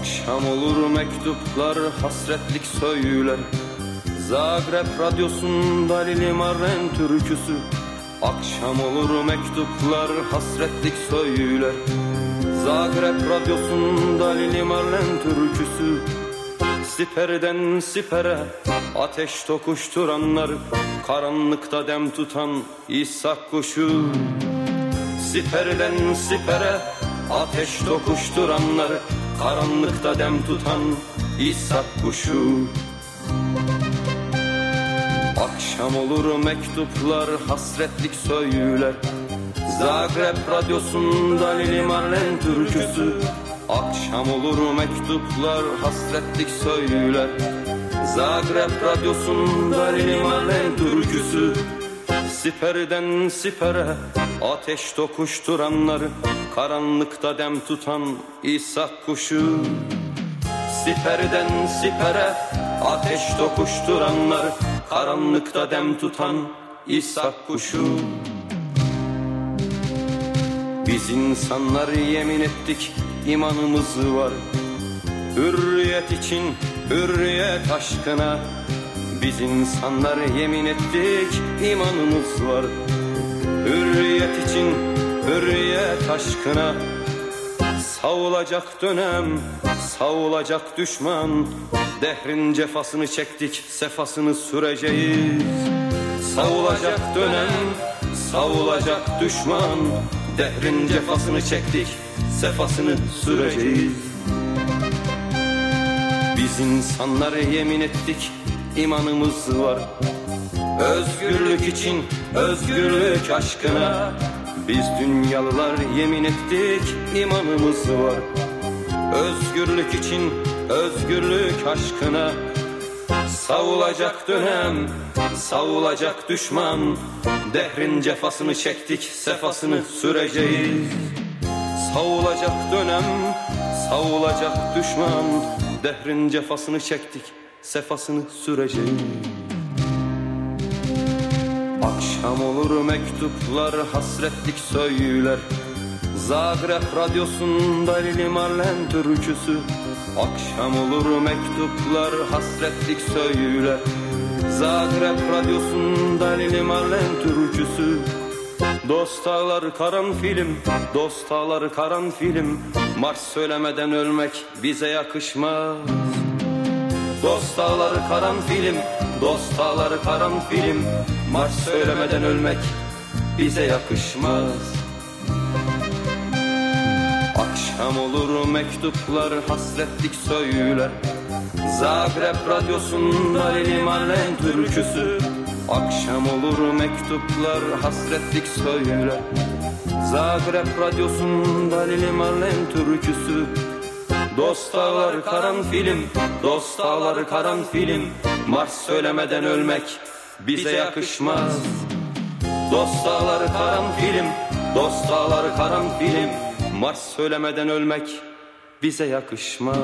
Akşam olur mektuplar hasretlik söyler. Zagreb radyosunda Lili Marlen türküsü. Akşam olur mektuplar hasretlik söyler. Zagreb radyosunda Lili Marlen türküsü. Siperden sipere ateş tokuşturanlar Karanlıkta dem tutan İshak kuşu. Siperden sipere ateş tokuşturanlar Karanlıkta dem tutan İshak kuşu. Akşam olur mektuplar hasretlik söyler. Zagreb radyosunda Lili Marlen türküsü. Akşam olur mektuplar hasretlik söyler. Zagreb radyosunda Lili Marlen türküsü. Siperden sipere ateş tokuşturanları Karanlıkta dem tutan İshak kuşu. Siperden sipere ateş tokuşturanlar Karanlıkta dem tutan İshak kuşu. Biz insanlar yemin ettik imanımız var. Hürriyet için hürriyet aşkına. Biz insanlar yemin ettik imanımız var Hürriyet için hürriyet aşkına. Savulacak dönem, savulacak düşman. Dehrin cefasını çektik, sefasını süreceğiz. Savulacak dönem, savulacak düşman. Dehrin cefasını çektik, sefasını süreceğiz. Biz insanlara yemin ettik, imanımız var Özgürlük için, özgürlük aşkına. Biz dünyalılar yemin ettik, imanımız var. Özgürlük için, özgürlük aşkına. Savulacak dönem, savulacak düşman. Dehrin cefasını çektik, sefasını süreceğiz. Savulacak dönem, savulacak düşman. Dehrin cefasını çektik, sefasını süreceğiz Akşam olur mektuplar hasretlik söyler. Zagreb radyosunda Lili Marlen türküsü. Akşam olur mektuplar hasretlik söyler. Zagreb radyosunda Lili Marlen türküsü. Dost ağlar karan film, dost ağlar karan film. Mars söylemeden ölmek bize yakışmaz. Dost ağları karan film, dost ağları karan film Mars söylemeden ölmek bize yakışmaz. Akşam olur mektuplar hasretlik söyler. Zagreb radyosunda Lili Marlen türküsü. Akşam olur mektuplar hasretlik söyler. Zagreb radyosunda Lili Marlen türküsü. Dost ağlar karan film, dost ağlar karan film Mars söylemeden ölmek bize yakışmaz. Dost ağlar karan film, dost ağlar karan film. Mars söylemeden ölmek bize yakışmaz